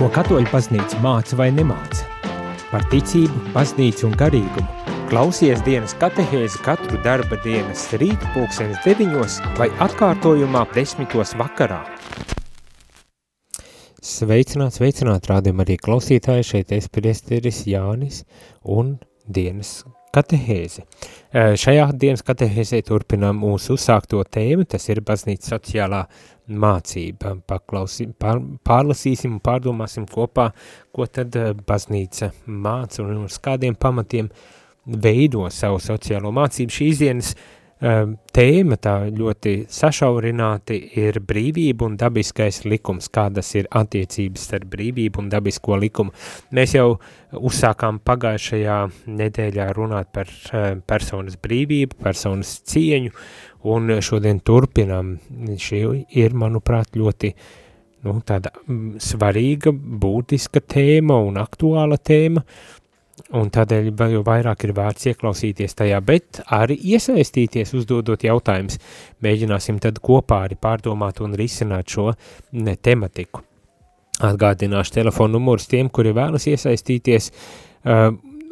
Ko katoļu baznīca māca vai nemāca? Par ticību, baznīcu un garīgumu. Klausies dienas katehēzi katru darba dienas rīt pulksenes deviņos vai atkārtojumā desmitos vakarā. Sveicināt, sveicināt, rādījum arī klausītāji, šeit es priesteris Jānis un dienas katehēzi. Šajā dienas katehēzē turpinām mūsu uzsākto tēmu, tas ir baznīca sociālā mācība. Paklausi, pār, pārlasīsim un pārdomāsim kopā, ko tad baznīca māca un uz kādiem pamatiem veido savu sociālo mācību. Šīs dienas uh, tēma tā ļoti sašaurināti ir brīvība un dabiskais likums, kādas ir attiecības starp brīvību un dabisko likumu. Mēs jau uzsākām pagājušajā nedēļā runāt par personas brīvību, personas cieņu, un šodien turpinām. Šī ir, manuprāt, ļoti nu, tāda svarīga, būtiska tēma un aktuāla tēma, un tādēļ jau vairāk ir vērts ieklausīties tajā, bet arī iesaistīties, uzdodot jautājumus. Mēģināsim tad kopā arī pārdomāt un risināt šo ne, tematiku. Atgādināšu telefonu numurus tiem, kuri vēlas iesaistīties uh,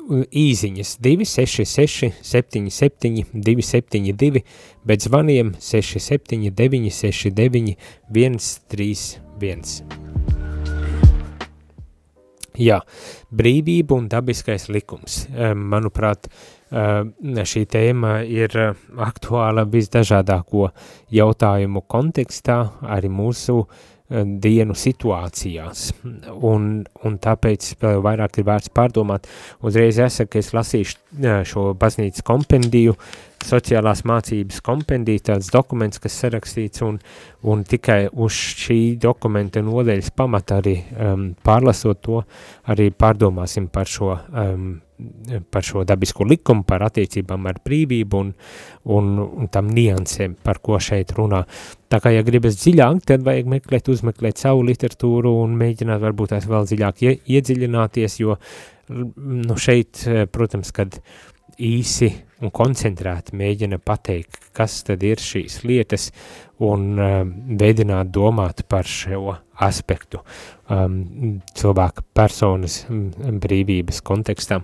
īziņas 266 77 272, bet zvaniem 679 69 131. Jā, brīvība un dabiskais likums. Manuprāt, šī tēma ir aktuāla visdažādāko jautājumu kontekstā, arī mūsu dienu situācijās, un, un tāpēc vēl vairāk ir vērts pārdomāt. Uzreiz jāsaka, ka es lasīšu šo baznīcas kompendiju, sociālās mācības kompendija, tāds dokuments, kas sarakstīts, un, un tikai uz šī dokumenta nodeļas pamata arī um, pārlasot to, arī pārdomāsim par šo, um, par šo dabisko likumu, par attiecībām ar brīvību un, un, un tam niansēm, par ko šeit runā. Tā kā, ja gribas dziļāk, tad vajag meklēt, uzmeklēt savu literatūru un mēģināt varbūt tās vēl dziļāk ie, iedziļināties, jo nu, šeit, protams, kad īsi un koncentrēti mēģina pateikt, kas tad ir šīs lietas un um, veidināt domāt par šo aspektu um, cilvēka personas brīvības kontekstā.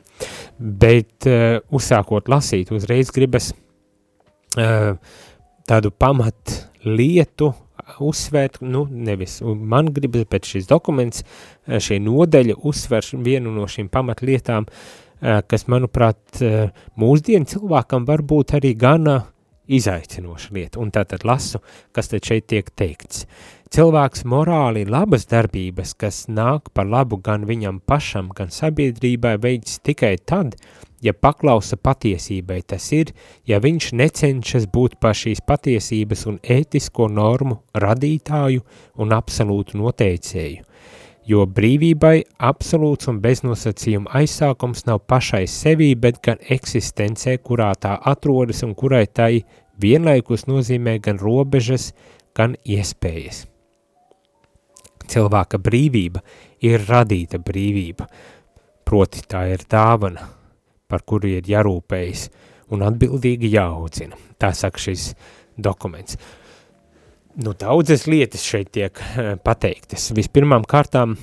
Bet uh, uzsākot lasīt, uzreiz gribas uh, tādu pamat lietu uzsvērt, nu nevis man gribas, bet šis dokuments, šī nodeļa uzsver vienu no šīm pamatlietām, uh, Eh, kas, manuprāt, eh, mūsdienu cilvēkam var būt arī gana izaicinoša lieta. Un tātad lasu, kas tad šeit tiek teikts. Cilvēks morāli labas darbības, kas nāk par labu gan viņam pašam, gan sabiedrībai, veids tikai tad, ja paklausa patiesībai. Tas ir, ja viņš necenšas būt par šīs patiesības un ētisko normu radītāju un absolūtu noteicēju jo brīvībai absolūts un beznosacījuma aizsākums nav pašai sevī, bet gan eksistencē, kurā tā atrodas un kurai tai vienlaikus nozīmē gan robežas, gan iespējas. Cilvēka brīvība ir radīta brīvība, proti tā ir dāvana, par kuru ir jārūpējas un atbildīgi jāaudzina. Tā saka šis dokuments. Nu, daudzas lietas šeit tiek uh, pateiktas. Vispirmām kārtām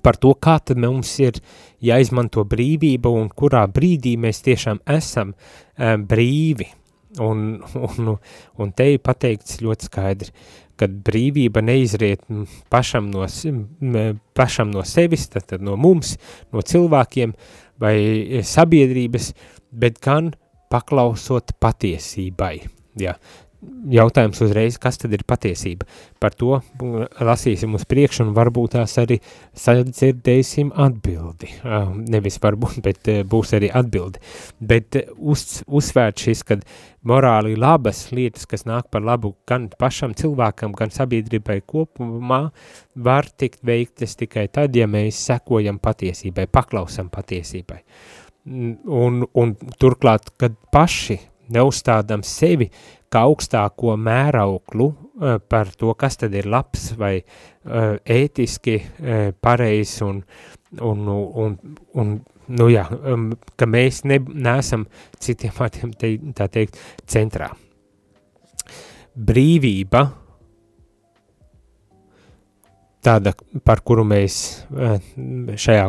par to, kā tad mums ir jāizmanto brīvība un kurā brīdī mēs tiešām esam uh, brīvi. Un, un, un te ir pateikts ļoti skaidri, ka brīvība neizriet pašam no, pašam no sevis, tad no mums, no cilvēkiem vai sabiedrības, bet gan paklausot patiesībai. Ja, jautājums uzreiz, kas tad ir patiesība. Par to lasīsim uz priekšu un varbūt tās arī sadzirdēsim atbildi. Nevis varbūt, bet būs arī atbildi. Bet uz, uzsvērt šis, kad morāli labas lietas, kas nāk par labu gan pašam cilvēkam, gan sabiedrībai kopumā, var tikt veiktas tikai tad, ja mēs sekojam patiesībai, paklausam patiesībai. Un, un turklāt, kad paši neuzstādam sevi kā augstāko mērauklu uh, par to, kas tad ir labs vai uh, ētiski uh, pareizs un, un, un, un nu jā, um, ka mēs ne, neesam citiem vārdiem te, tā teikt centrā. Brīvība tāda, par kuru mēs šajā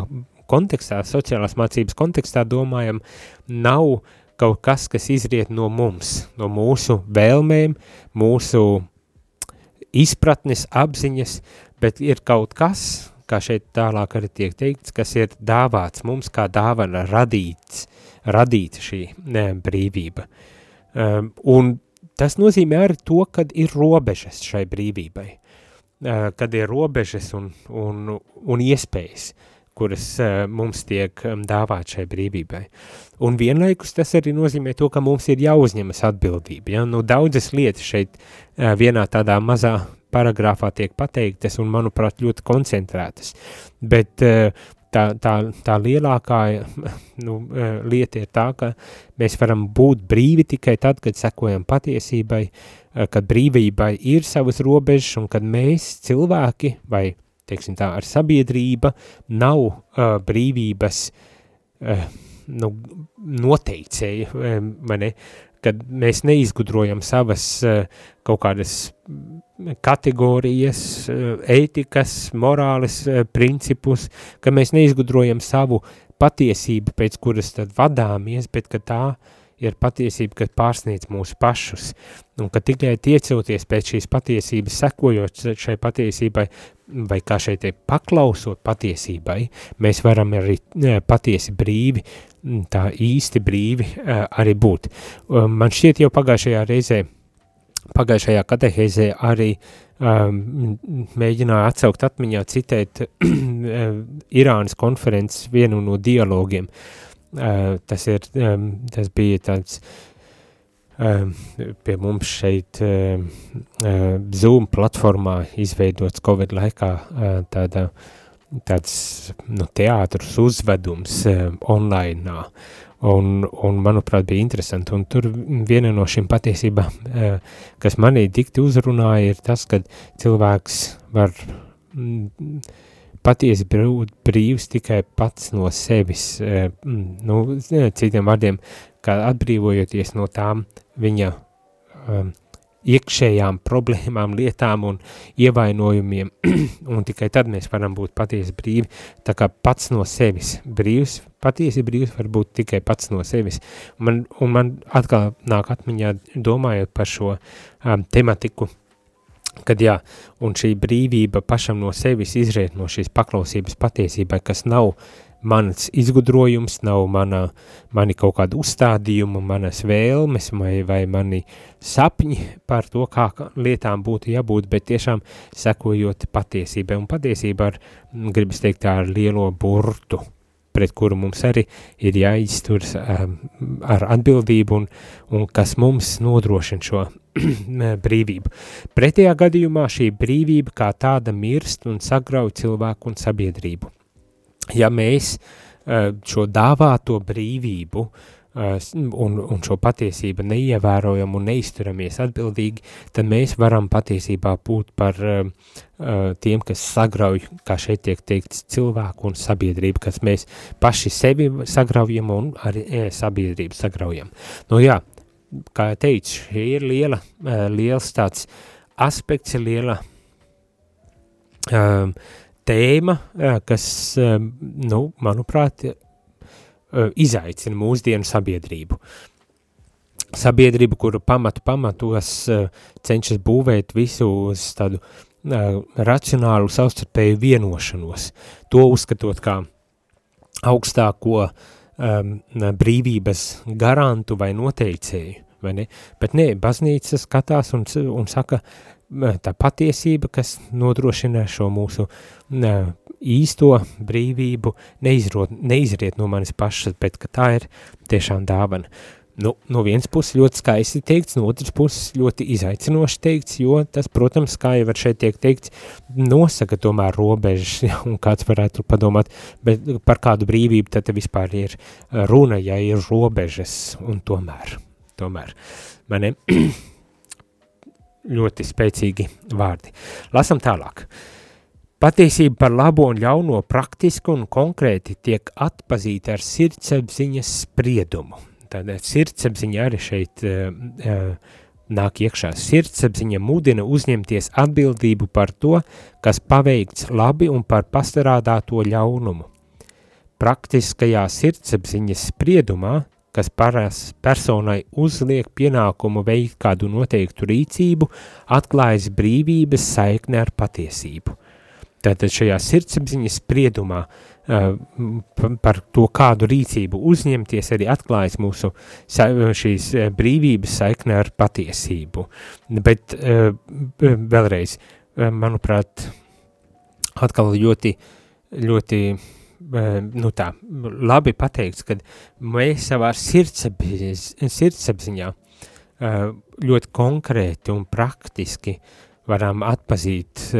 kontekstā, sociālās mācības kontekstā domājam, nav kaut kas, kas izriet no mums, no mūsu vēlmēm, mūsu izpratnes, apziņas, bet ir kaut kas, kā šeit tālāk arī tiek teikts, kas ir dāvāts mums kā dāvana radīts, radīta šī ne, brīvība. Um, un tas nozīmē arī to, kad ir robežas šai brīvībai, uh, kad ir robežas un, un, un iespējas, kuras uh, mums tiek dāvāt šai brīvībai. Un vienlaikus tas arī nozīmē to, ka mums ir jāuzņemas atbildība. Ja? Nu, daudzas lietas šeit uh, vienā tādā mazā paragrāfā tiek pateiktas un, manuprāt, ļoti koncentrētas. Bet uh, tā, tā, tā lielākā nu, lieta ir tā, ka mēs varam būt brīvi tikai tad, kad sekojam patiesībai, kad brīvībai ir savas robežas un kad mēs cilvēki vai teiksim tā, ar sabiedrība nav uh, brīvības uh, nu, noteicēji, vai ne, kad mēs neizgudrojam savas uh, kaut kādas kategorijas, uh, ētikas, morāles uh, principus, ka mēs neizgudrojam savu patiesību, pēc kuras tad vadāmies, bet ka tā ir patiesība, kas pārsniedz mūsu pašus, un ka tikai tiecoties pēc šīs patiesības, sekojot šai patiesībai, vai kā šeit ir paklausot patiesībai, mēs varam arī patiesi brīvi, tā īsti brīvi arī būt. Man šķiet jau pagājušajā reizē, pagājušajā katehēzē arī um, mēģināja atsaukt atmiņā citēt Irānas konferences vienu no dialogiem. Uh, tas, ir, tas bija tāds pie mums šeit ehm, Zoom platformā izveidots Covid laikā tāda, tāds nu, teātrs uzvedums online. Un, un, manuprāt, bija interesanti. Un tur viena no šīm patiesībām, kas manī dikti uzrunāja, ir tas, ka cilvēks var mm, patiesi brīvs tikai pats no sevis. Mm, nu, citiem vārdiem, kā atbrīvojoties no tām viņa um, iekšējām problēmām, lietām un ievainojumiem, un tikai tad mēs varam būt patiesi brīvi, tā kā pats no sevis brīvs, patiesi brīvs var būt tikai pats no sevis. Man, un man atkal nāk atmiņā domājot par šo um, tematiku, kad jā, un šī brīvība pašam no sevis izriet no šīs paklausības patiesībai, kas nav mans izgudrojums, nav mana, mani kaut kāda uzstādījuma, manas vēlmes vai, vai mani sapņi par to, kā lietām būtu jābūt, bet tiešām sekojot patiesībai. Un patiesība ar, gribas teikt, tā ar lielo burtu, pret kuru mums arī ir jāizturas um, ar atbildību un, un kas mums nodrošina šo brīvību. Pretējā gadījumā šī brīvība kā tāda mirst un sagrauj cilvēku un sabiedrību ja mēs uh, šo dāvāto brīvību uh, un, un šo patiesību neievērojam un neizturamies atbildīgi, tad mēs varam patiesībā būt par uh, tiem, kas sagrauj, kā šeit tiek teikts, cilvēku un sabiedrību, kas mēs paši sevi sagraujam un arī sabiedrību sagraujam. Nu jā, kā teicu, šī ir liela, liels tāds aspekts, liela um, tēma, kas, nu, manuprāt, izaicina mūsdienu sabiedrību. Sabiedrību, kuru pamatu pamatos cenšas būvēt visu uz tādu racionālu savstarpēju vienošanos, to uzskatot kā augstāko um, brīvības garantu vai noteicēju, vai ne? Bet nē, baznīca skatās un, un saka, tā patiesība, kas nodrošina šo mūsu ne, īsto brīvību, neizrot, neizriet no manis pašas, bet ka tā ir tiešām dāvana. Nu, no vienas puses ļoti skaisti teikts, no otras puses ļoti izaicinoši teikts, jo tas, protams, kā jau var šeit tiek teikts, nosaka tomēr robežas, ja, un kāds varētu padomāt, bet par kādu brīvību tad vispār ir runa, ja ir robežas, un tomēr, tomēr, mani, ļoti spēcīgi vārdi. Lasam tālāk. Patiesība par labo un ļauno praktiski un konkrēti tiek atpazīta ar sirdsapziņas spriedumu. Tātad sirdsapziņa arī šeit uh, nāk iekšā. Sirdsapziņa mudina uzņemties atbildību par to, kas paveikts labi un par pastarādāto ļaunumu. Praktiskajā sirdsapziņas spriedumā, kas parās personai uzliek pienākumu veikt kādu noteiktu rīcību, atklājas brīvības saikne ar patiesību. Tātad šajā sirdsapziņas spriedumā uh, par to, kādu rīcību uzņemties, arī atklājas mūsu šīs brīvības saikne ar patiesību. Bet uh, vēlreiz, manuprāt, atkal ļoti, ļoti nu tā, labi pateikts, ka mēs savā sirdsapziņā ļoti konkrēti un praktiski varam atpazīt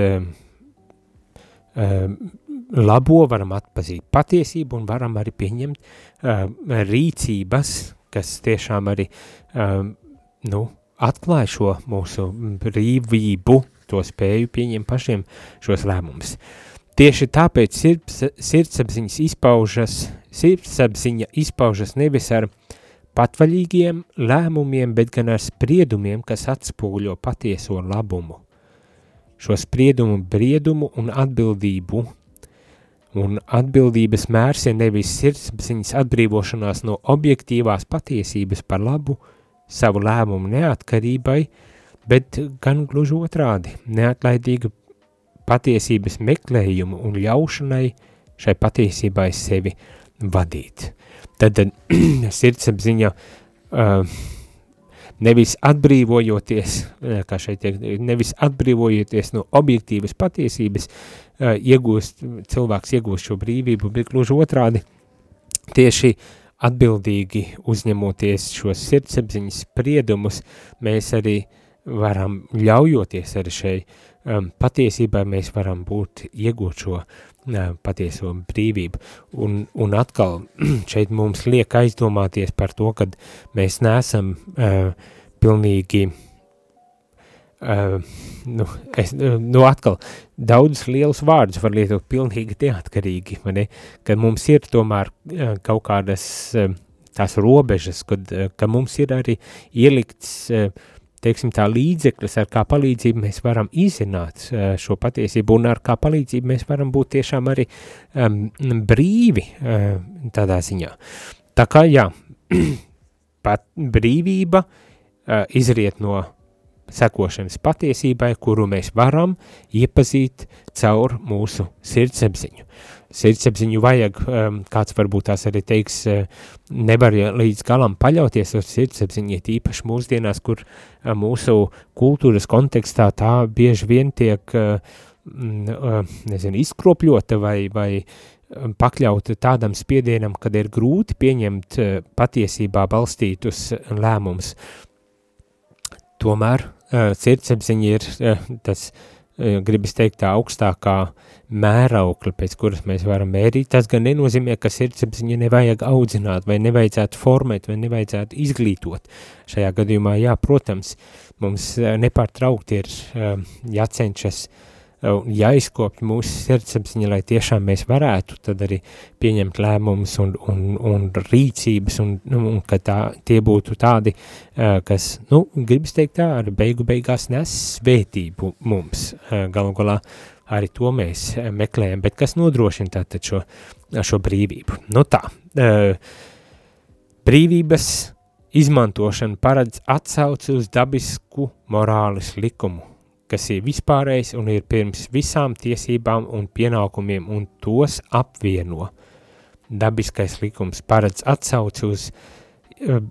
labo, varam atpazīt patiesību un varam arī pieņemt rīcības, kas tiešām arī nu, atklāja šo mūsu brīvību, to spēju pieņemt pašiem šos lēmumus. Uh, Tieši tāpēc sirds, sirdsapziņas izpaužas, sirdsapziņa izpaužas nevis ar patvaļīgiem lēmumiem, bet gan ar spriedumiem, kas atspūļo patieso labumu. Šo spriedumu, briedumu un atbildību un atbildības mērs ir nevis sirdsapziņas atbrīvošanās no objektīvās patiesības par labu savu lēmumu neatkarībai, bet gan gluži otrādi, neatlaidīga patiesības meklējumu un ļaušanai šai patiesībai sevi vadīt. Tad sirdsapziņa uh, nevis atbrīvojoties, kā šeit tiek, nevis atbrīvojoties no objektīvas patiesības, uh, iegūst, cilvēks iegūst šo brīvību, bet gluži otrādi tieši atbildīgi uzņemoties šos sirdsapziņas spriedumus, mēs arī varam ļaujoties arī šai um, patiesībā mēs varam būt iegūt šo uh, patieso brīvību. Un, un atkal šeit mums liek aizdomāties par to, ka mēs neesam uh, pilnīgi Uh, nu, es, nu atkal, daudz lielus vārdus var lietot pilnīgi neatkarīgi, vai ne? Kad mums ir tomēr uh, kaut kādas uh, tās robežas, kad, uh, ka mums ir arī ielikts uh, teiksim, tā līdzeklis, ar kā palīdzību mēs varam izzināt uh, šo patiesību, un ar kā palīdzību mēs varam būt tiešām arī um, brīvi uh, tādā ziņā. Tā kā, jā, pat brīvība uh, izriet no sekošanas patiesībai, kuru mēs varam iepazīt caur mūsu sirdsapziņu. Sirdsapziņu vajag, um, kāds varbūt tās arī teiks, uh, nevar līdz galam paļauties uz sirdsapziņu, ja īpaši mūsdienās, kur uh, mūsu kultūras kontekstā tā bieži vien tiek, uh, uh, nezinu, izkropļota vai, vai um, pakļauta tādam spiedienam, kad ir grūti pieņemt patiesībā balstītus lēmumus. Tomēr sirdsapziņa ir uh, tas, uh, gribas teikt, tā augstākā mēraukla, pēc kuras mēs varam mērīt. Tas gan nenozīmē, ka sirdsapziņu nevajag audzināt, vai nevajadzētu formēt, vai nevajadzētu izglītot. Šajā gadījumā, jā, protams, mums nepārtraukti ir jācenšas uh, jāizkopj mūsu sirdsapziņa, lai tiešām mēs varētu tad arī pieņemt lēmumus un, un, un rīcības, un, nu, un ka tā, tie būtu tādi, kas, nu, gribas teikt tā, ar beigu beigās nes svētību mums, galu galā arī to mēs meklējam, bet kas nodrošina tātad šo, šo brīvību. Nu tā, brīvības izmantošana paredz atsauci uz dabisku morāles likumu, kas ir vispārējs un ir pirms visām tiesībām un pienākumiem un tos apvieno. Dabiskais likums paredz atsauci uz uh,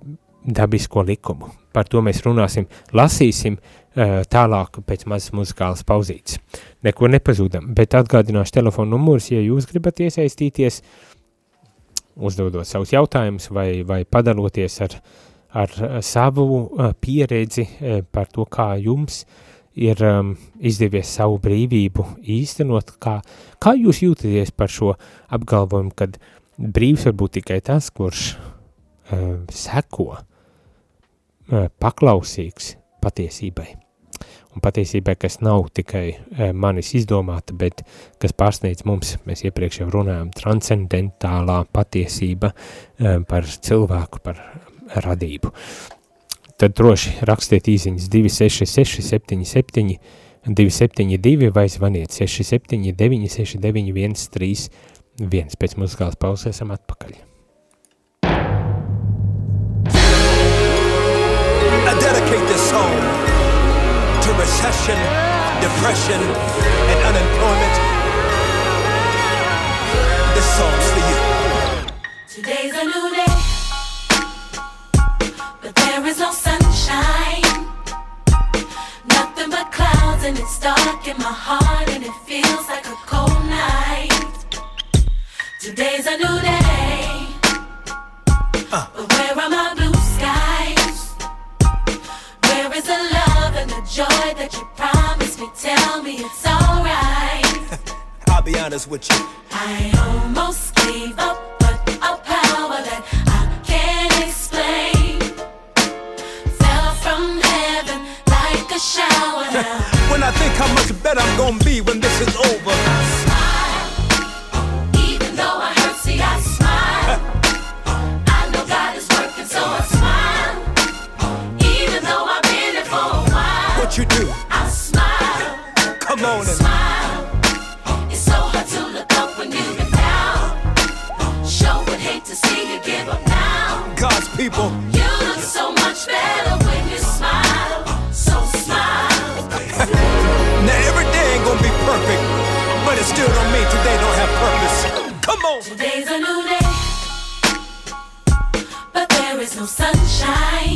dabisko likumu. Par to mēs runāsim, lasīsim uh, tālāk pēc mazas muzikālas pauzītes. Neko nepazūdam, bet atgādināšu telefonu numurus, ja jūs gribat iesaistīties, uzdodot savus jautājumus vai, vai padaloties ar, ar savu uh, pieredzi par to, kā jums uh, ir um, izdevies savu brīvību īstenot, kā, kā jūs jūtaties par šo apgalvojumu, kad brīvs var būt tikai tas, kurš uh, seko, uh, paklausīgs patiesībai. Un patiesībai, kas nav tikai uh, manis izdomāta, bet kas pārsniedz mums, mēs iepriekš jau runājām, transcendentālā patiesība uh, par cilvēku, par radību. Tad droši rakstiet īziņas 266 77 272 vai zvaniet 679 691 31. Pēc muzikālas pauzes esam atpakaļ. I dedicate this song to recession, depression, and unemployment. This song's for you. Today's a new day, but there is no sunshine. Nothing but clouds, and it's dark in my heart, and it feels like a cold night. Today's a new day, but where are my blue skies? Where is the love and the joy that you promised me? Tell me it's alright. I'll be honest with you. I almost gave up, I think how much better I'm gonna be when this is over. smile, even though I hurt. See, I smile. I know God is working, so I smile. Even though I've been here for a while, What you do? I smile. Come on and Smile. It's so hard to look up when you've been down. Would hate to see you give up now. God's people. You look so much better but it still don't mean today don't have purpose. Come on. Today's a new day. But there is no sunshine.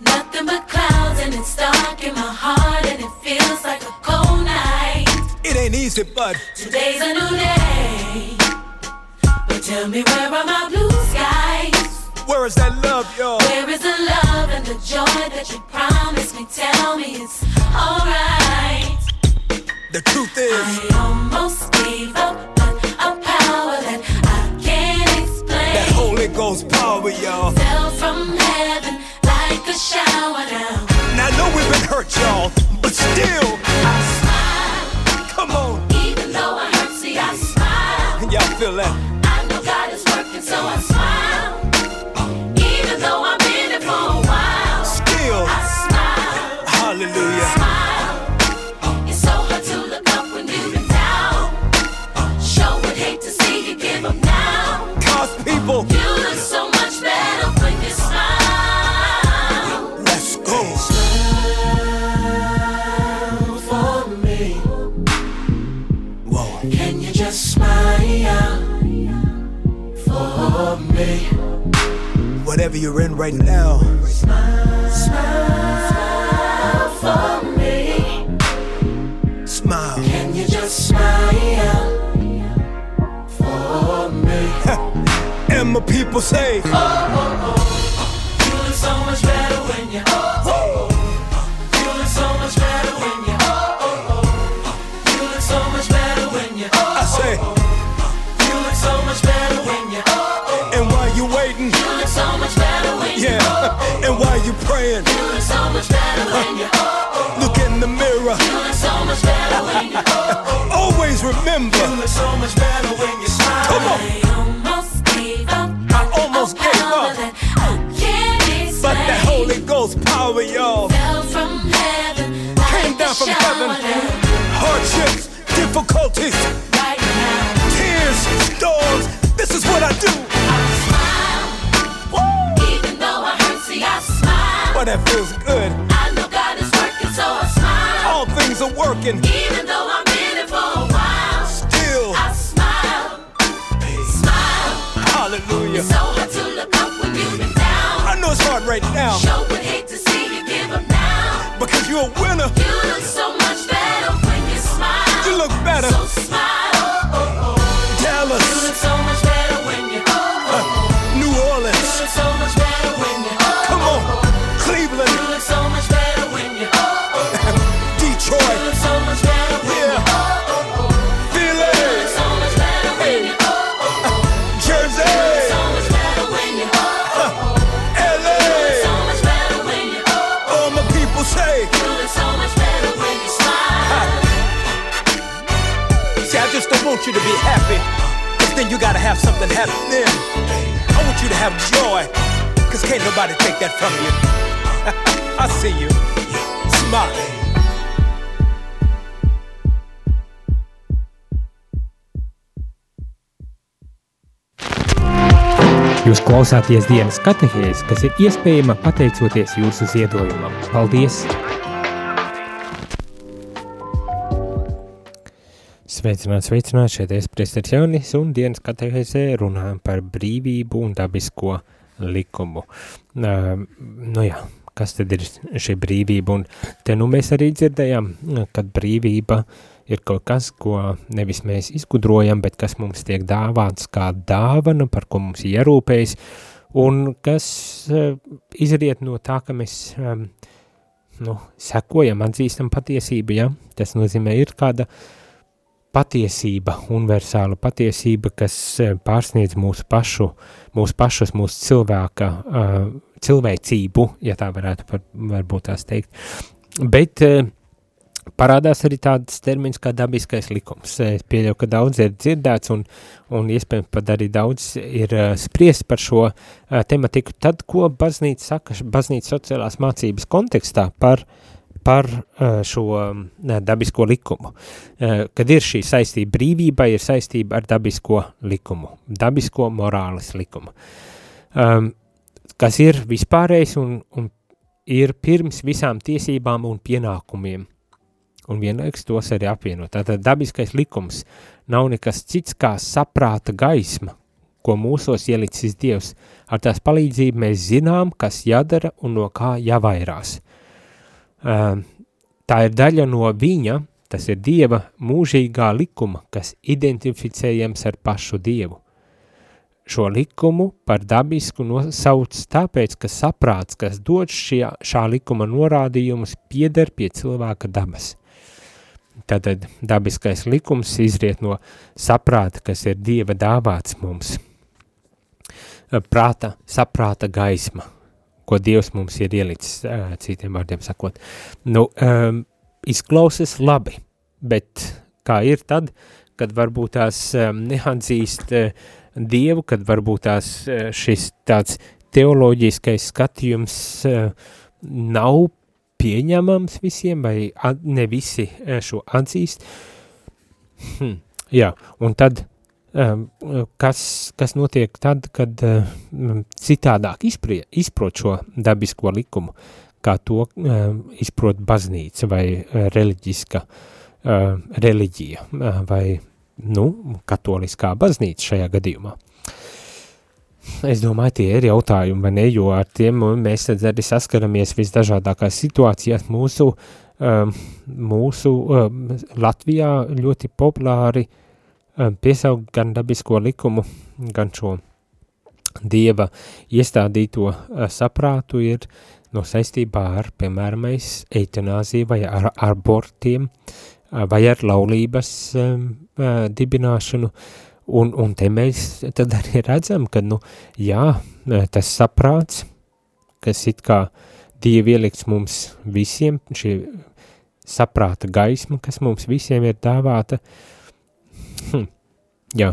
Nothing but clouds and it's dark in my heart and it feels like a cold night. It ain't easy, but Today's a new day. But tell me where are my blue skies? where is that love, y'all? Where is the love and the joy that you promised me? Tell me it's alright. The truth is, I almost gave up, but a power that I can't explain. That Holy Ghost power, y'all. fell from heaven like a shower down. Now I know we've been hurt, y'all, but still, Whatever you're in right now, Smile Smile for me. smile. Can you just smile for me? And my people say, Oh, oh, oh, You look so much better when you. Oh, oh, oh. You look so much better when you. You look so much better when you. I say, You look so much better and while you praying, look so much better when you. Oh, oh. look in the mirror. You so much better when you. Oh, Always remember, You so much better when you smile. Come on. I almost gave up. I almost gave power up. that I can't but that Holy Ghost power, y'all, fell from heaven. came down from heaven. Hardships, difficulties, Right tears, storms. This is what I do. That feels good. I know God is working, so I smile. All things are working. Even though I'm in it for a while, Still, I smile. Smile. hallelujah. So hard to look up when you've been down. I know it's hard right now Sure would hate to see you give up now. because you're a winner. You look so much better when you smile. You look better. So just don't want you to be happy, cause then you gotta have something happen. I want you to have joy, Cause can't nobody take that from you. I see you. Smile. Jūs klausāties dienas katehēs, kas ir iespējama pateicoties jūsu ziedojumam. Paldies! Sveicināt, sveicināt, šeit es Presters Jaunis un dienas katehēsē runājam par brīvību un dabisko likumu. Uh, nu jā, kas tad ir šī brīvība? Un te nu mēs arī dzirdējām, kad brīvība ir kaut kas, ko nevis mēs izgudrojam, bet kas mums tiek dāvāts kā dāvana, par ko mums ierūpējas, un kas uh, izriet no tā, ka mēs um, nu, sekojam, atzīstam patiesību, ja? tas nozīmē ir kāda patiesība, universāla patiesība, kas pārsniedz mūsu pašu, mūsu pašas, mūsu cilvēka, uh, cilvēcību, ja tā varētu par, varbūt tās teikt. Bet uh, parādās arī tāds termins kā dabiskais likums. Es pieļauju, ka daudz ir dzirdēts un, un iespējams pat arī daudz ir uh, spriest par šo uh, tematiku. Tad, ko baznīca saka, baznīca sociālās mācības kontekstā par, par uh, šo uh, dabisko likumu. Uh, kad ir šī saistība brīvībai, ir saistība ar dabisko likumu, dabisko morāles likumu. Um, kas ir vispārējs un, un ir pirms visām tiesībām un pienākumiem – un vienlaiks tos arī apvienot. Tātad dabiskais likums nav nekas cits kā saprāta gaisma, ko mūsos ielicis Dievs. Ar tās palīdzību mēs zinām, kas jādara un no kā jāvairās. Tā ir daļa no viņa, tas ir Dieva mūžīgā likuma, kas identificējams ar pašu Dievu. Šo likumu par dabisku nosauc tāpēc, ka saprāts, kas dod šie, šā likuma norādījumus, pieder pie cilvēka dabas. Tātad dabiskais likums izriet no saprāta, kas ir Dieva dāvāts mums. Prāta, saprāta gaisma, ko Dievs mums ir ielicis, citiem vārdiem sakot. Nu, um, izklausas labi, bet kā ir tad, kad varbūt tās um, neatzīst uh, Dievu, kad varbūt tās uh, šis tāds teoloģiskais skatījums uh, nav pieņemams visiem, vai ne visi šo atzīst. Hm, jā, un tad, kas, kas notiek tad, kad um, citādāk izprie, izprot šo dabisko likumu, kā to um, izprot baznīca vai reliģiska uh, reliģija vai, nu, katoliskā baznīca šajā gadījumā. Es domāju, tie ir jautājumi, vai ne, jo ar tiem mēs arī saskaramies visdažādākās situācijās mūsu, mūsu Latvijā ļoti populāri um, piesaukt gan dabisko likumu, gan šo dieva iestādīto uh, saprātu ir no saistībā ar, piemēram, eitanāziju vai ar abortiem uh, vai ar laulības uh, dibināšanu, uh, Un, un te mēs tad arī redzam, ka, nu, jā, tas saprāts, kas it kā Dievi ielikts mums visiem, šī saprāta gaisma, kas mums visiem ir dāvāta, hm, jā,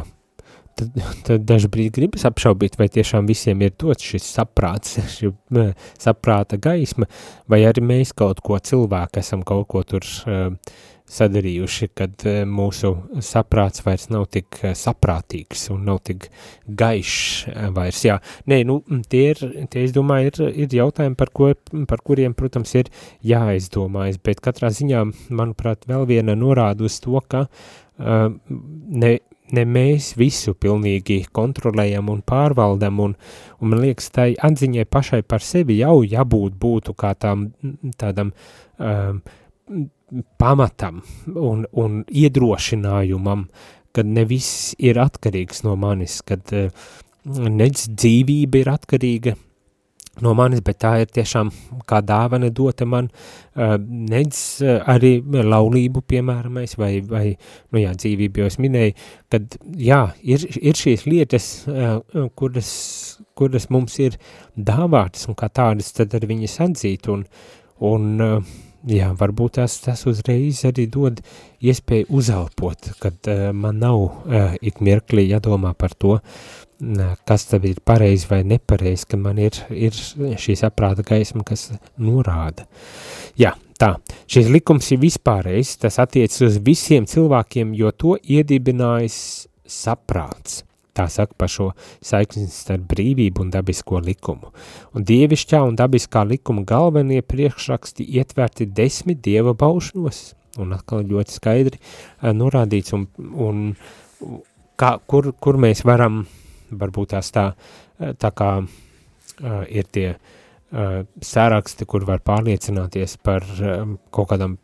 tad, tad dažbrīd gribas apšaubīt, vai tiešām visiem ir dots šis saprāts, šī saprāta gaisma, vai arī mēs kaut ko cilvēku esam kaut ko tur uh, sadarījuši, kad e, mūsu saprāts vairs nav tik e, saprātīgs un nav tik gaišs e, vairs. Jā, nē, nu, tie ir, tie, es domāju, ir, ir jautājumi, par, ko, par kuriem, protams, ir jāizdomājas, bet katrā ziņā, manuprāt, vēl viena norāda uz to, ka uh, ne, ne mēs visu pilnīgi kontrolējam un pārvaldam, un, un man liekas, tai atziņai pašai par sevi jau jābūt būtu kā tām, tādam um, pamatam un, un iedrošinājumam, kad ne viss ir atkarīgs no manis, kad uh, nec dzīvība ir atkarīga no manis, bet tā ir tiešām kā dāvana dota man, uh, nec uh, arī laulību, piemēram, vai, vai nu jā, dzīvību jau es minēju, kad jā, ir, ir šīs lietas, kuras, kuras mums ir dāvātas un kā tādas tad ar viņas atzīt un, un uh, jā, varbūt tas, tas uzreiz arī dod iespēju uzelpot, kad uh, man nav uh, ik mirklī jādomā par to, uh, kas tad ir pareizi vai nepareizi, ka man ir, ir šī saprāta gaisma, kas norāda. Jā, tā, šis likums ir vispārējs, tas attiecas uz visiem cilvēkiem, jo to iedibinājis saprāts. Tā saka par šo saikni starp brīvību un dabisko likumu. Un dievišķā un dabiskā likuma galvenie priekšraksti ietverti desmit dieva baušnos, un atkal ļoti skaidri uh, norādīts, un, un kā, kur, kur mēs varam, varbūt tās tā, tā kā uh, ir tie sāraksti, kur var pārliecināties par kaut kādām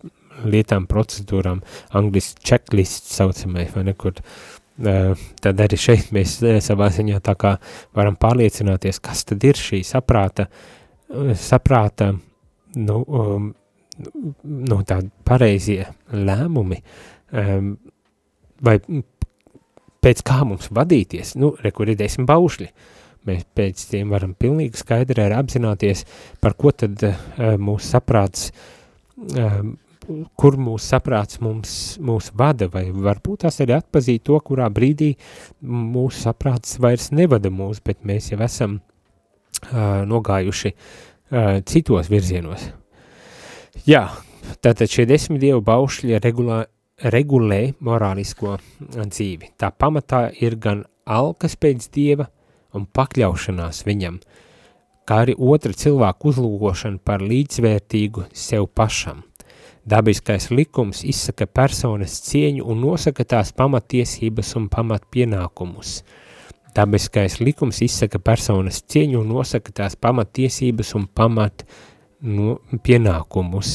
lietām, procedūrām, angliski checklist saucamai, vai ne, kur uh, tad arī šeit mēs savā ziņā tā kā varam pārliecināties, kas tad ir šī saprāta, saprāta, nu, um, nu tādi pareizie lēmumi, um, vai pēc kā mums vadīties, nu, re, kur ir desmit baušļi, mēs pēc tiem varam pilnīgi skaidri arī apzināties, par ko tad uh, mūsu saprāts um, kur mūsu saprāts mums, mūs vada, vai varbūt tās arī atpazīt to, kurā brīdī mūsu saprāts vairs nevada mūs, bet mēs jau esam uh, nogājuši uh, citos virzienos. Jā, tātad šie desmit dievu baušļi regulā, regulē morālisko dzīvi. Tā pamatā ir gan alkas pēc dieva un pakļaušanās viņam, kā arī otra cilvēku uzlūkošana par līdzvērtīgu sev pašam – Dabiskais likums izsaka personas cieņu un nosaka tās pamatiesības un pamatpienākumus. Dabiskais likums izsaka personas cieņu un nosaka tās pamatiesības un pamat nu, pienākumus.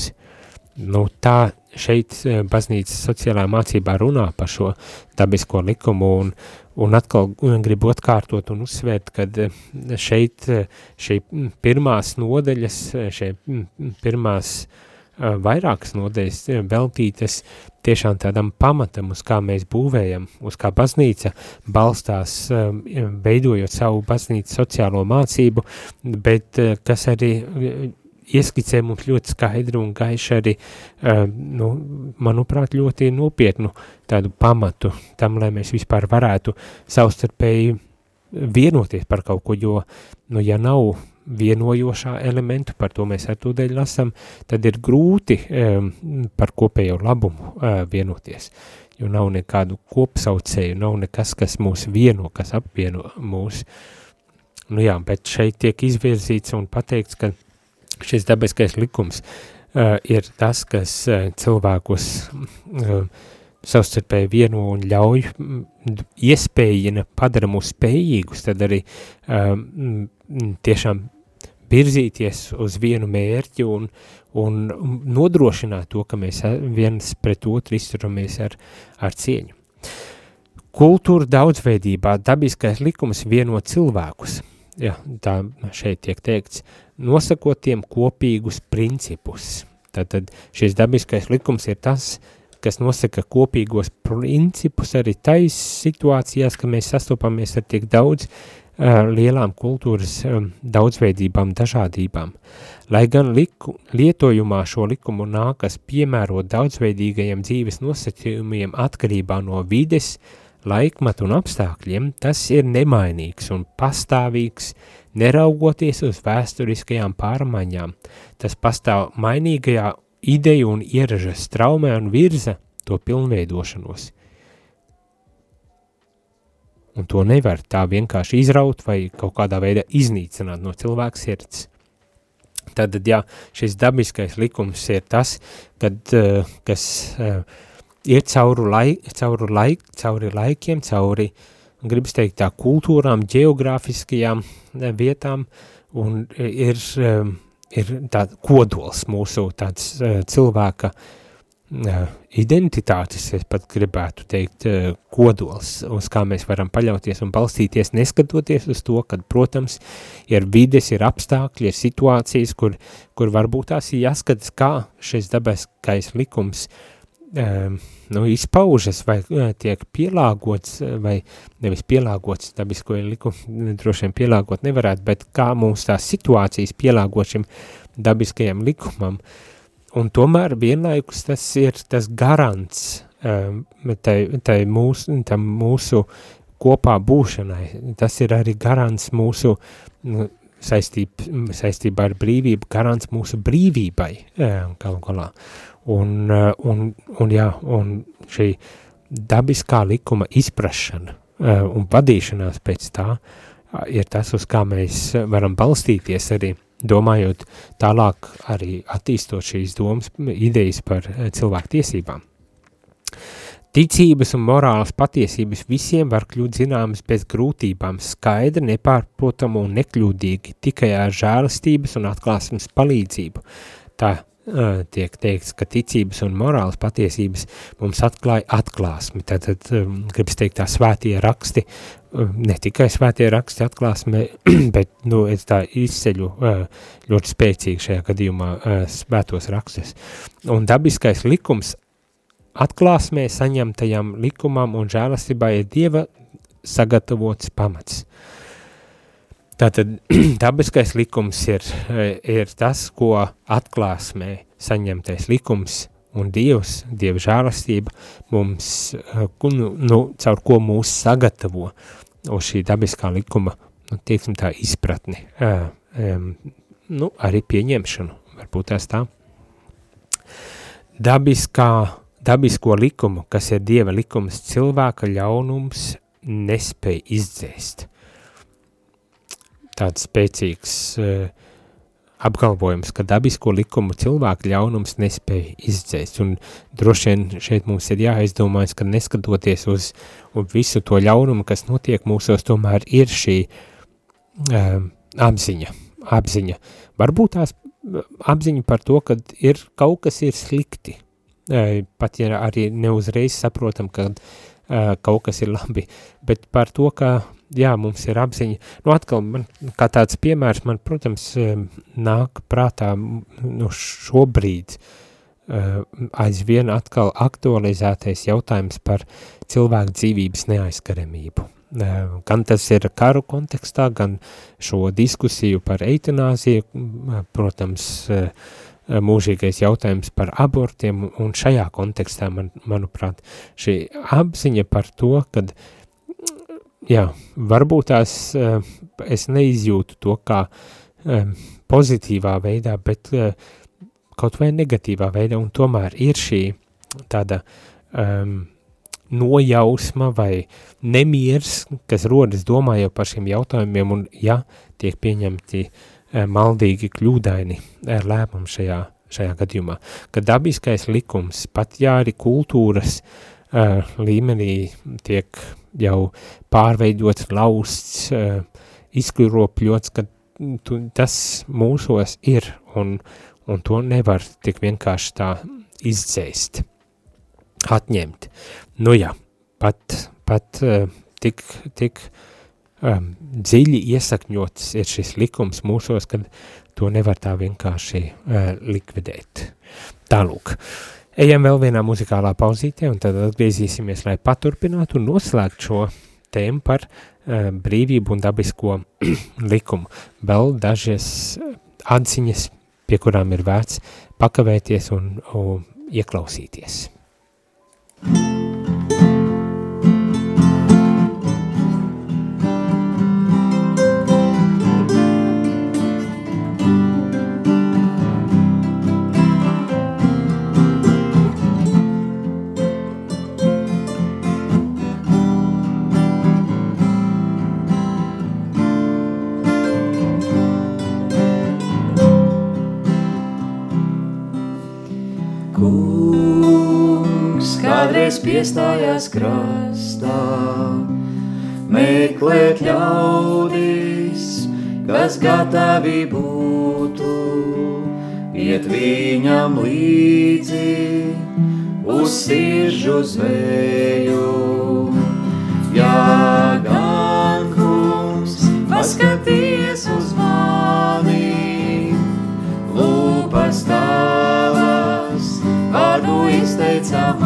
Nu, tā šeit eh, baznīcas sociālā mācībā runā par šo dabisko likumu un, un atkal gribu atkārtot un uzsvērt, kad eh, šeit eh, šī pirmās nodaļas, šie pirmās uh, vairākas nodeļas eh, veltītas tiešām tādam pamatam, uz kā mēs būvējam, uz kā baznīca balstās, veidojot eh, savu baznīcu sociālo mācību, bet kas arī ieskicē mums ļoti skaidru un gaišu arī, nu, manuprāt, ļoti nopietnu tādu pamatu tam, lai mēs vispār varētu savstarpēji vienoties par kaut ko, jo, nu, ja nav vienojošā elementu, par to mēs ar to dēļ lasam, tad ir grūti um, par kopējo labumu uh, vienoties, jo nav nekādu kopsaucēju, nav nekas, kas mūs vieno, kas apvieno mūs. Nu jā, bet šeit tiek izvirzīts un pateikts, ka šis dabiskais likums uh, ir tas, kas uh, cilvēkus uh, savstarpēji vieno un ļauj iespējina, padara mūs spējīgus, tad arī um, tiešām virzīties uz vienu mērķi un, un nodrošināt to, ka mēs viens pret otru izturamies ar, ar cieņu. Kultūra daudzveidībā dabiskais likums vieno cilvēkus, ja, tā šeit tiek teikts, nosakot tiem kopīgus principus. Tātad šis dabiskais likums ir tas, kas nosaka kopīgos principus arī tais situācijās, ka mēs sastopamies ar tik daudz Eh, lielām kultūras eh, daudzveidībām, dažādībām. Lai gan liku, lietojumā šo likumu nākas piemērot daudzveidīgajiem dzīves nosacījumiem atkarībā no vides, laikmatu un apstākļiem, tas ir nemainīgs un pastāvīgs, neraugoties uz vēsturiskajām pārmaiņām. Tas pastāv mainīgajā ideju un ieražas traumē un virza to pilnveidošanos un to nevar tā vienkārši izraut vai kaut kādā veidā iznīcināt no cilvēka sirds. Tad, jā, šis dabiskais likums ir tas, kad, uh, kas uh, ir cauri, laik, cauri, laik, cauri laikiem, cauri, gribas teikt, tā kultūrām, geogrāfiskajām uh, vietām, un ir, ir tā kodols mūsu tāds cilvēka uh, identitātes, es pat gribētu teikt, kodols, uz kā mēs varam paļauties un balstīties, neskatoties uz to, kad, protams, ir vides, ir apstākļi, ir situācijas, kur, kur varbūt tās ir jāskatās, kā šis dabaskais likums um, nu, izpaužas vai tiek pielāgots, vai nevis pielāgots, dabisko likumu droši vien pielāgot nevarētu, bet kā mums tās situācijas pielāgot šim dabiskajam likumam, uh, un tomēr vienlaikus tas ir tas garants um, tai, tai mūsu, tam mūsu kopā būšanai. Tas ir arī garants mūsu nu, saistīb, saistībā ar brīvību, garants mūsu brīvībai um, galu galā. Un, uh, un, un, jā, un šī dabiskā likuma izprašana uh, un vadīšanās pēc tā ir tas, uz kā mēs varam balstīties arī domājot tālāk arī attīstot šīs domas, idejas par eh, cilvēku tiesībām. Ticības un morālas patiesības visiem var kļūt zināmas bez grūtībām, skaidri, nepārprotamu un nekļūdīgi, tikai ar žēlastības un atklāsmes palīdzību. Tā tiek teikts, ka ticības un morālas patiesības mums atklāja atklāsmi. Tad, tad um, gribas teikt, tā svētie raksti, um, ne tikai svētie raksti atklāsmē, bet, nu, es tā izceļu uh, ļoti spēcīgi šajā gadījumā uh, svētos rakstus. Un dabiskais likums atklāsmē saņemtajam likumam un žēlastībai ir Dieva sagatavots pamats. Tātad dabiskais likums ir, ir tas, ko atklāsmē saņemtais likums un Dievs, Dieva žēlastība mums, nu, nu, caur ko mūs sagatavo uz šī dabiskā likuma, nu, tieksim tā, izpratni, um, nu, arī pieņemšanu, varbūt tās tā. Dabiskā, dabisko likumu, kas ir Dieva likums, cilvēka ļaunums nespēja izdzēst tāds spēcīgs uh, apgalvojums, ka dabisko likumu cilvēku ļaunums nespēja izdzēst, un droši vien šeit mums ir jāaizdomājas, ka neskatoties uz, uz visu to ļaunumu, kas notiek mūsos, tomēr ir šī uh, apziņa, apziņa. Varbūt tās apziņa par to, ka ir kaut kas ir slikti, uh, pat ja arī neuzreiz saprotam, ka uh, kaut kas ir labi, bet par to, ka jā, mums ir apziņa. Nu, atkal, man, kā tāds piemērs, man, protams, nāk prātā nu, šobrīd aizvien atkal aktualizētais jautājums par cilvēku dzīvības neaizskaramību. Gan tas ir karu kontekstā, gan šo diskusiju par eitanāziju, protams, mūžīgais jautājums par abortiem, un šajā kontekstā, man, manuprāt, šī apziņa par to, kad uh, jā, varbūt tās uh, es neizjūtu to kā um, pozitīvā veidā, bet uh, kaut vai negatīvā veidā, un tomēr ir šī tāda um, nojausma vai nemiers, kas rodas domājot par šiem jautājumiem, un ja tiek pieņemti maldīgi kļūdaini ar lēmumu šajā, šajā gadījumā, ka dabiskais likums, pat ja arī kultūras uh, līmenī tiek jau pārveidots, lausts, uh, izkļuropļots, ka tu, tas mūsos ir un, un to nevar tik vienkārši tā izdzēst, atņemt. Nu jā, pat, pat uh, tik, tik um, dziļi iesakņots ir šis likums mūsos, kad to nevar tā vienkārši uh, likvidēt. Tālūk. Uh, Ejam vēl vienā muzikālā pauzītē un tad atgriezīsimies, lai paturpinātu un noslēgtu šo tēmu par uh, brīvību un dabisko likumu. Vēl dažies atziņas, pie kurām ir vērts pakavēties un, un ieklausīties. Kādreiz piestājās krastā, meklēt ļaudis, kas gatavi būtu, iet viņam līdzi uz siržu zvēju. Jā, gan kungs, paskaties uz mani, lūpas tavas, vārdu izteica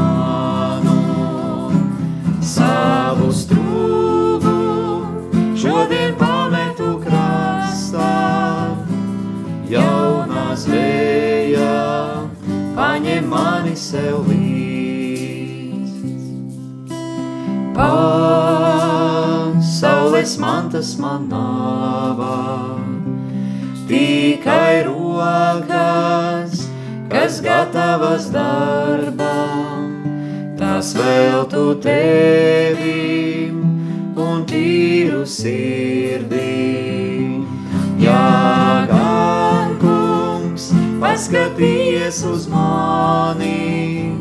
sev līdz. Pasaules mantas manāvā, tikai rokas, kas gatavas darbām, tās veltu tevim un tīru sirdīm. Jā, paskaties uz mani,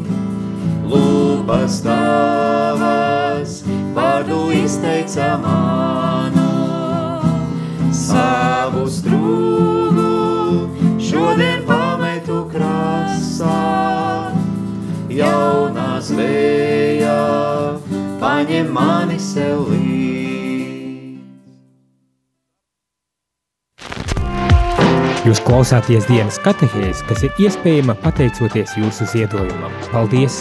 lūpas tavas, vārdu izteica manu, savu strūgu šodien pametu krasā, jaunās vējā, paņem mani sev līdzi. Jūs klausāties dienas katehēs, kas ir iespējama pateicoties jūsu ziedojumam. Paldies!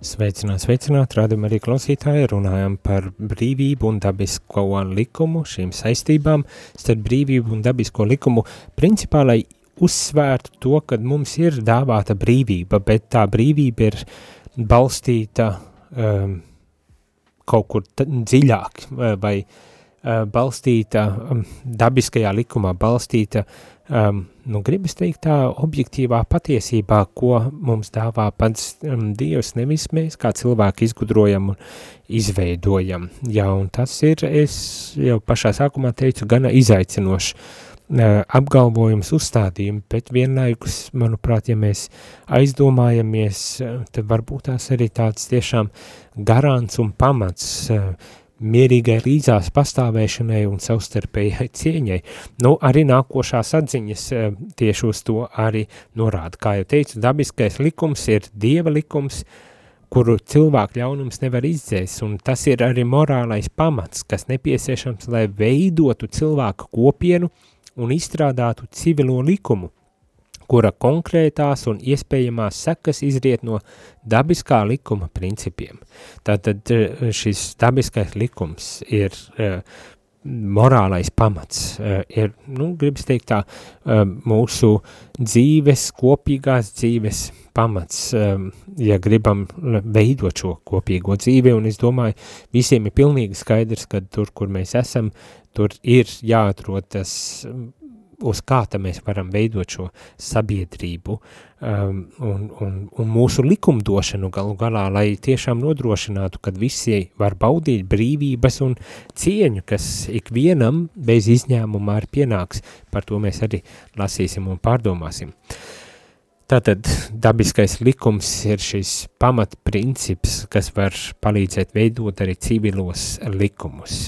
Sveicināt, sveicināt, rādam arī klausītāji, runājam par brīvību un dabisko likumu, šīm saistībām starp brīvību un dabisko likumu, principā, lai uzsvērtu to, ka mums ir dāvāta brīvība, bet tā brīvība ir balstīta um, kaut kur dziļāk vai uh, balstīta, um, dabiskajā likumā balstīta, um, nu, gribas teikt tā objektīvā patiesībā, ko mums dāvā pats um, Dievs, nevis mēs kā cilvēki izgudrojam un izveidojam. Jā, un tas ir, es jau pašā sākumā teicu, gana izaicinoši uh, apgalvojums uzstādījumi, bet vienlaikus, manuprāt, ja mēs aizdomājamies, uh, tad varbūt tās arī tāds tiešām garants un pamats uh, mierīgai līdzās pastāvēšanai un savstarpējai cieņai. Nu, arī nākošās atziņas eh, tieši uz to arī norāda. Kā jau teicu, dabiskais likums ir dieva likums, kuru cilvēku ļaunums nevar izdzēst, un tas ir arī morālais pamats, kas nepieciešams, lai veidotu cilvēku kopienu un izstrādātu civilo likumu, kura konkrētās un iespējamās sekas izriet no dabiskā likuma principiem. Tātad eh, šis dabiskais likums ir uh, morālais pamats, uh, ir, nu, gribas teikt tā, mūsu dzīves, kopīgās dzīves pamats, ja gribam veidot šo kopīgo dzīvi, un es domāju, visiem ir pilnīgi skaidrs, ka tur, kur mēs esam, tur ir jāatrod tas uz kā mēs varam veidot šo sabiedrību um, un, un, un mūsu likumdošanu galu galā, lai tiešām nodrošinātu, ka visi var baudīt brīvības un cieņu, kas ikvienam bez izņēmuma ir pienāks. Par to mēs arī lasīsim un pārdomāsim. Tātad dabiskais likums ir šis pamatprincips, kas var palīdzēt veidot arī civilos likumus.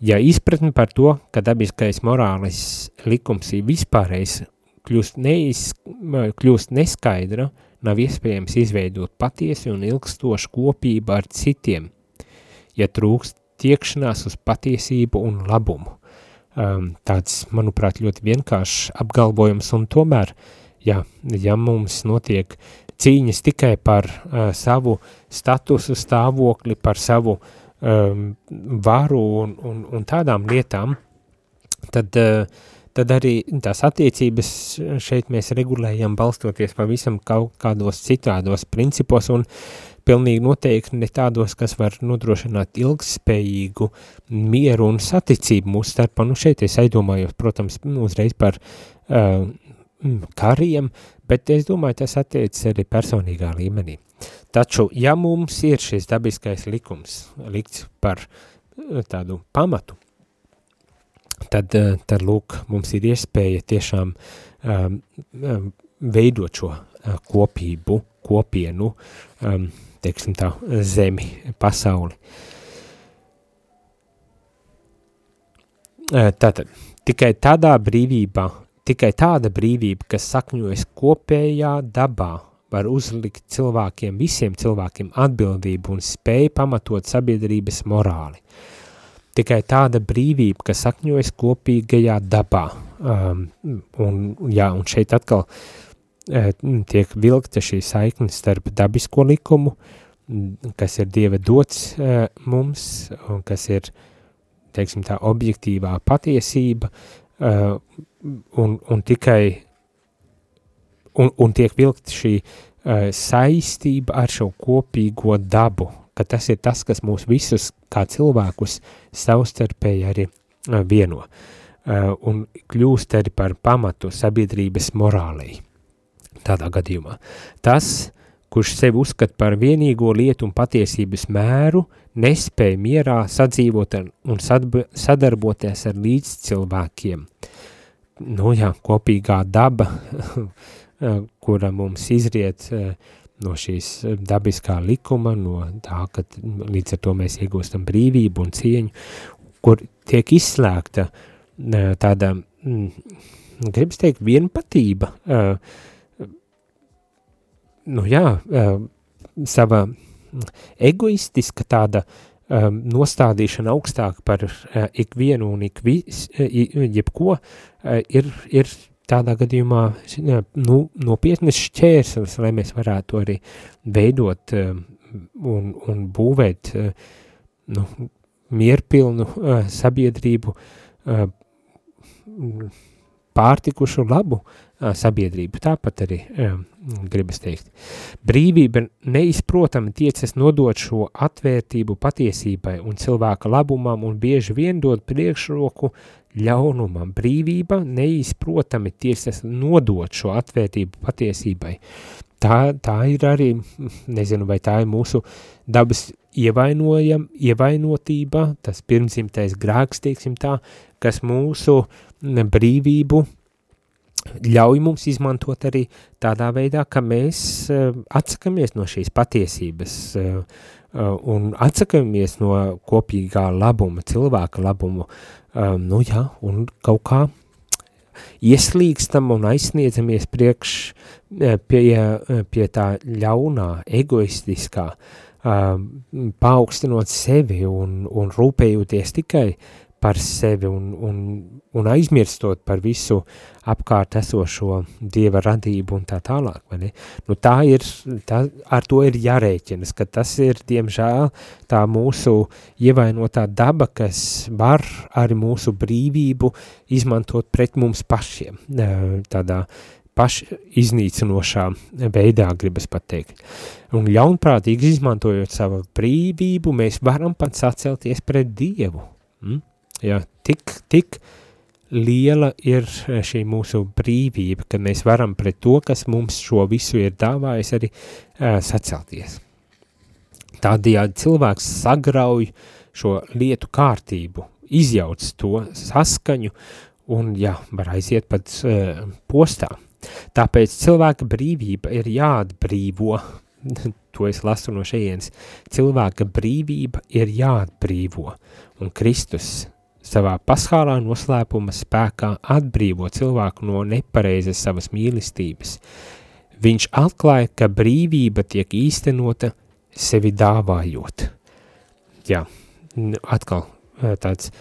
Ja izpratne par to, ka dabiskais morālis likums ir vispārējs, kļūst, neiz, kļūst neskaidra, nav iespējams izveidot patiesi un ilgstošu kopību ar citiem, ja trūkst tiekšanās uz patiesību un labumu. Um, tāds, manuprāt, ļoti vienkāršs apgalvojums, un tomēr, ja, ja mums notiek cīņas tikai par uh, savu statusu stāvokli, par savu uh, um, varu un, un, un tādām lietām, tad, uh, tad arī tās attiecības šeit mēs regulējam balstoties pavisam kaut kādos citādos principos un pilnīgi noteikti ne tādos, kas var nodrošināt ilgspējīgu mieru un saticību mūsu starpā. Nu šeit es aizdomājos, protams, uzreiz par uh, kariem, bet es domāju, tas attiecas arī personīgā līmenī. Taču, ja mums ir šis dabiskais likums likts par eh, tādu pamatu, tad, eh, tad lūk, mums ir iespēja tiešām um, veidot šo uh, kopību, kopienu, um, teiksim tā, zemi, pasauli. Tātad, tikai tādā brīvībā, tikai tāda brīvība, kas sakņojas kopējā dabā, var uzlikt cilvēkiem, visiem cilvēkiem atbildību un spēju pamatot sabiedrības morāli. Tikai tāda brīvība, kas sakņojas kopīgajā dabā. Um, un, jā, un šeit atkal uh, tiek vilkta šī saikne starp dabisko likumu, kas ir Dieva dots uh, mums, un kas ir, teiksim tā, objektīvā patiesība, uh, un, un tikai un, un tiek vilkt šī uh, saistība ar šo kopīgo dabu, ka tas ir tas, kas mūs visus kā cilvēkus savstarpēji arī uh, vieno uh, un kļūst arī par pamatu sabiedrības morālei. Tādā gadījumā. Tas, kurš sevi uzskata par vienīgo lietu un patiesības mēru, nespēja mierā sadzīvot ar, un sadarboties ar līdzcilvēkiem. Nu jā, kopīgā daba, kura mums izriet no šīs dabiskā likuma, no tā, ka līdz ar to mēs iegūstam brīvību un cieņu, kur tiek izslēgta tāda, mm, gribas teikt, vienpatība, nu jā, sava egoistiska tāda nostādīšana augstāk par ikvienu un ikvis, jebko, ir, ir tādā gadījumā nu, nopietnas šķērslis, lai mēs varētu arī veidot uh, un, un būvēt uh, nu, mierpilnu uh, sabiedrību, uh, pārtikušu labu sabiedrību. Tāpat arī uh, gribas teikt. Brīvība neizprotami tiecas nodot šo atvērtību patiesībai un cilvēka labumam un bieži vien dod priekšroku ļaunumam. Brīvība neizprotami tiecas nodot šo atvērtību patiesībai. Tā, tā ir arī, nezinu, vai tā ir mūsu dabas ievainojam, ievainotība, tas pirmzimtais grēks, teiksim tā, kas mūsu brīvību ļauj mums izmantot arī tādā veidā, ka mēs uh, atsakamies no šīs patiesības uh, uh, un atsakamies no kopīgā labuma, cilvēka labumu, uh, nu jā, un kaut kā ieslīgstam un aizsniedzamies priekš pie, pie tā ļaunā, egoistiskā, uh, paaugstinot sevi un, un rūpējoties tikai par sevi un, un, un aizmirstot par visu apkārt esošo dieva radību un tā tālāk, vai ne? Nu tā ir, tā, ar to ir jārēķinas, ka tas ir, diemžēl, tā mūsu ievainotā daba, kas var arī mūsu brīvību izmantot pret mums pašiem, tādā paši iznīcinošā veidā, gribas pateikt. Un ļaunprātīgi izmantojot savu brīvību, mēs varam pat sacelties pret Dievu. Mm? Ja, tik, tik liela ir eh, šī mūsu brīvība, ka mēs varam pret to, kas mums šo visu ir dāvājis, arī uh, sacelties. Tādējādi cilvēks sagrauj šo lietu kārtību, izjauc to saskaņu un, jā, var aiziet pat uh, postā. Tāpēc cilvēka brīvība ir jāatbrīvo, to es lasu no šejienes, cilvēka brīvība ir jāatbrīvo, un Kristus savā paschālā noslēpuma spēkā atbrīvo cilvēku no nepareizes savas mīlestības. Viņš atklāja, ka brīvība tiek īstenota sevi dāvājot. Jā, atkal tāds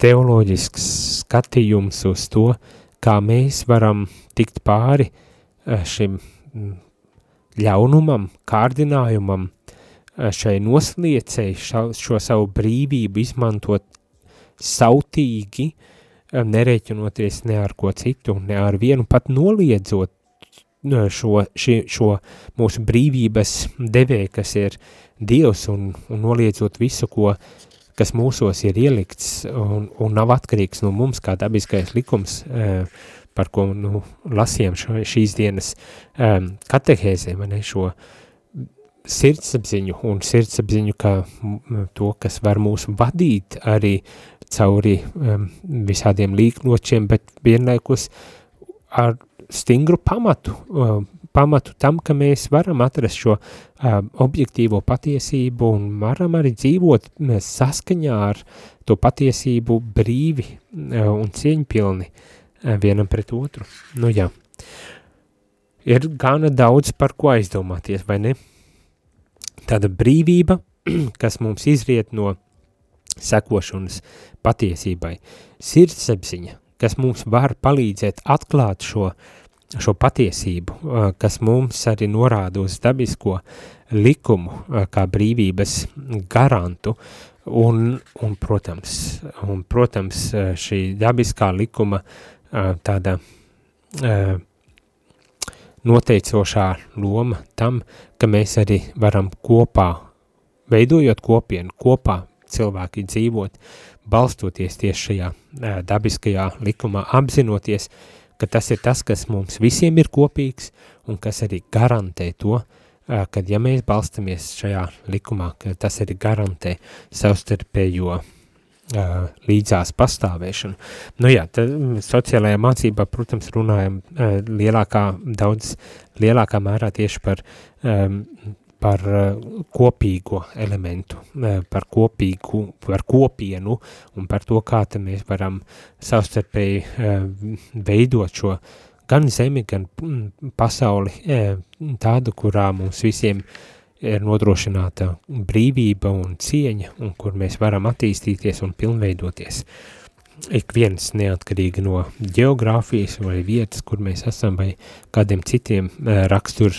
teoloģisks skatījums uz to, kā mēs varam tikt pāri šim ļaunumam, kārdinājumam, Eh, šai nosliecei šo, savu brīvību izmantot sautīgi, eh, nereiķinoties ne ar ko citu, ne ar vienu pat noliedzot eh, šo, ši, šo mūsu brīvības devēju, kas ir Dievs, un, un noliedzot visu, ko, kas mūsos ir ielikts un, un nav atkarīgs no mums, kā dabiskais likums, par ko nu, lasījām šo, šīs dienas katehēzē, ne, šo sirdsapziņu un sirdsapziņu kā to, kas var mūs vadīt arī cauri um, visādiem līkločiem, bet vienlaikus ar stingru pamatu, um, pamatu tam, ka mēs varam atrast šo um, objektīvo patiesību un varam arī dzīvot saskaņā ar to patiesību brīvi um, un cieņpilni um, vienam pret otru. Nu jā, ir gana daudz par ko aizdomāties, vai ne? Tāda brīvība, kas mums izriet no sekošanas patiesībai, sirdsapziņa, kas mums var palīdzēt atklāt šo, šo patiesību, kas mums arī norāda uz dabisko likumu, kā brīvības garantu, un, un, protams, un, protams, šī dabiskā likuma tāda noteicošā loma tam, ka mēs arī varam kopā, veidojot kopienu, kopā cilvēki dzīvot, balstoties tieši šajā dabiskajā likumā, apzinoties, ka tas ir tas, kas mums visiem ir kopīgs un kas arī garantē to, kad ja mēs balstamies šajā likumā, ka tas arī garantē savstarpējo uh, līdzās pastāvēšanu. Nu jā, tad mm, sociālajā mācībā, protams, runājam lielākā, daudz lielākā mērā tieši par, par kopīgo elementu, par kopīgu, par kopienu un par to, kā te mēs varam savstarpēji veidot šo gan zemi, gan mm, pasauli tādu, kurā mums visiem uh, ir nodrošināta brīvība un cieņa, un kur mēs varam attīstīties un pilnveidoties. Ik viens neatkarīgi no geogrāfijas vai vietas, kur mēs esam, vai kādiem citiem rakstur,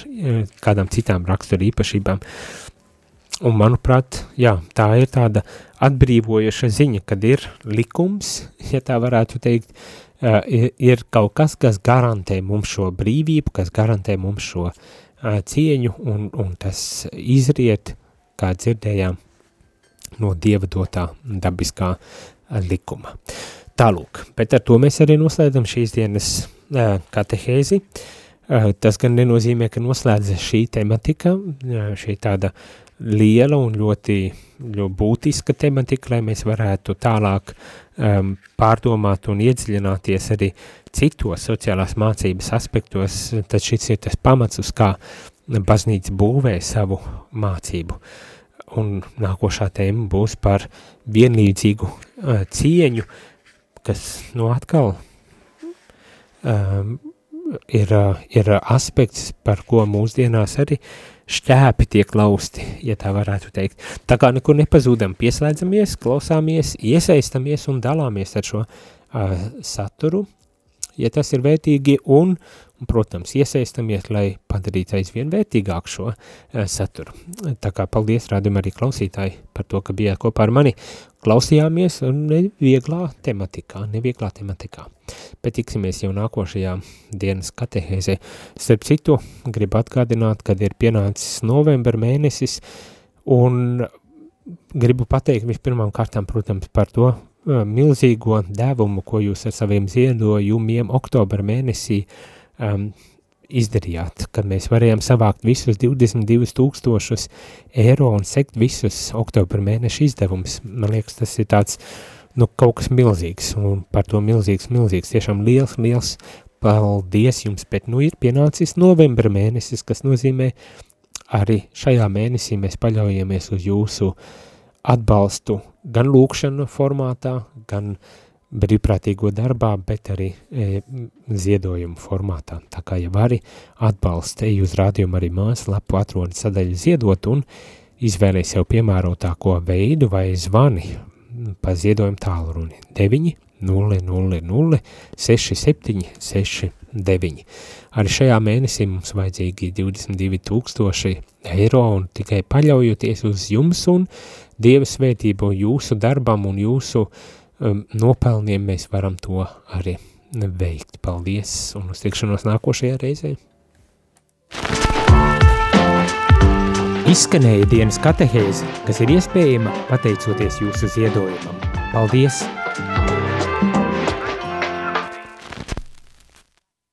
kādām citām rakstura īpašībām. Un, manuprāt, jā, tā ir tāda atbrīvojoša ziņa, kad ir likums, ja tā varētu teikt, ir, ir kaut kas, kas garantē mums šo brīvību, kas garantē mums šo uh, cieņu, un, un tas izriet, kā dzirdējām, no Dieva dotā dabiskā likuma. Tālūk, bet ar to mēs arī noslēdzam šīs dienas katehēzi. Tas gan nenozīmē, ka noslēdz šī tematika, šī tāda liela un ļoti, ļoti būtiska tematika, lai mēs varētu tālāk um, pārdomāt un iedziļināties arī citos sociālās mācības aspektos, tad šis ir tas pamats, uz kā baznīca būvē savu mācību. Un nākošā tēma būs par vienlīdzīgu uh, cieņu, kas, nu, atkal um, ir, uh, ir aspekts, par ko mūsdienās arī šķēpi tiek lausti, ja tā varētu teikt. Tā kā nekur nepazūdam, pieslēdzamies, klausāmies, iesaistamies un dalāmies ar šo uh, saturu, ja tas ir vērtīgi, un, un protams, iesaistamies, lai padarītu aizvien vērtīgāk šo uh, saturu. Tā kā paldies rādam arī klausītāji par to, ka bijāt kopā ar mani, klausījāmies nevieglā tematikā, nevieglā tematikā. Bet tiksimies jau nākošajā dienas katehēzē. Starp citu, gribu atgādināt, kad ir pienācis novembra mēnesis, un gribu pateikt vispirmām kārtām, protams, par to, milzīgo devumu, ko jūs ar saviem ziedojumiem oktobra mēnesī um, izdarījāt, kad mēs varējām savākt visus 22 tūkstošus eiro un sekt visus oktobra mēneša izdevumus. Man liekas, tas ir tāds, nu, kaut kas milzīgs, un par to milzīgs, milzīgs, tiešām liels, liels paldies jums, bet nu ir pienācis novembra mēnesis, kas nozīmē arī šajā mēnesī mēs paļaujamies uz jūsu atbalstu gan lūkšanu formātā, gan brīvprātīgo darbā, bet arī e, ziedojumu formātā. Tā kā, ja vari atbalsta, ej uz rādījumu arī mājas lapu atrodi sadaļu ziedot un izvēlēs jau piemērotāko veidu vai zvani pa ziedojumu tālruni 9 0 0 0 6 7 6 9. Arī šajā mēnesī mums vajadzīgi 22 tūkstoši eiro un tikai paļaujoties uz jums un Dieva svētību jūsu darbam un jūsu um, nopelniem mēs varam to arī veikt. Paldies un uz tikšanos nākošajā reizē. Izskanēja dienas katehēze, kas ir iespējama pateicoties jūsu ziedojumam. Paldies!